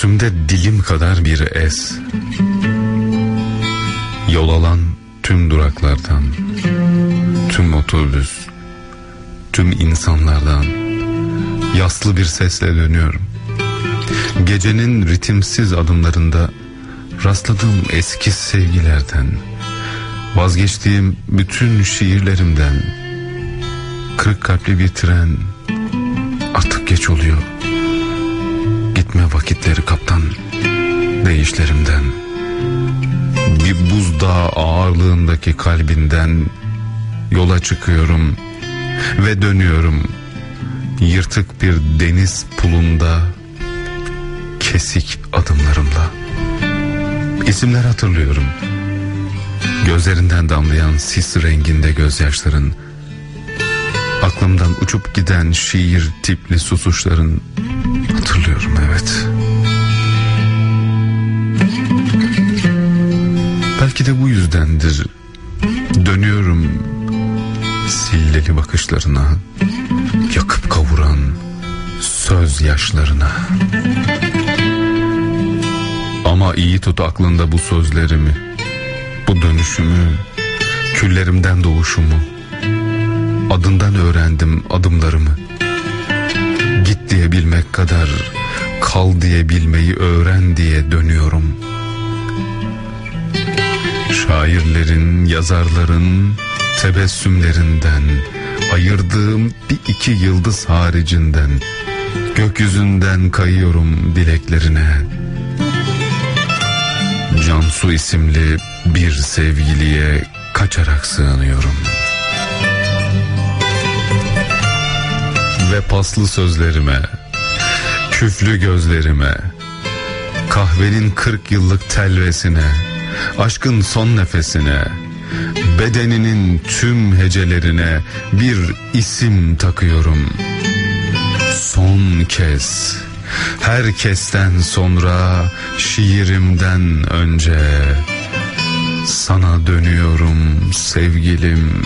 Göğsümde dilim kadar bir es. Yol alan tüm duraklardan Tüm otobüs Tüm insanlardan Yaslı bir sesle dönüyorum. Gecenin ritimsiz adımlarında Rastladığım eski sevgilerden Vazgeçtiğim bütün şiirlerimden Kırık kalpli bir tren Artık geç oluyor vakitleri kaptan Değişlerimden Bir buzdağı ağırlığındaki kalbinden Yola çıkıyorum Ve dönüyorum. Yırtık bir deniz pulunda Kesik adımlarımla. İsimler hatırlıyorum. Gözlerinden damlayan sis renginde gözyaşların Aklımdan uçup giden şiir tipli susuşların Hatırlıyorum evet Belki de bu yüzdendir. Dönüyorum Silleli bakışlarına Yakıp kavuran Söz yaşlarına. Ama iyi tut aklında bu sözlerimi Bu dönüşümü Küllerimden doğuşumu. Adından öğrendim adımlarımı. Git diye bilmek kadar Kal diye bilmeyi öğren diye dönüyorum Şairlerin, yazarların Tebessümlerinden Ayırdığım bir iki yıldız haricinden Gökyüzünden kayıyorum dileklerine Cansu isimli bir sevgiliye kaçarak sığınıyorum.'' ve paslı sözlerime, küflü gözlerime, kahvenin kırk yıllık telvesine, aşkın son nefesine, bedeninin tüm hecelerine bir isim takıyorum. Son kez, herkesten sonra şiirimden önce sana dönüyorum sevgilim.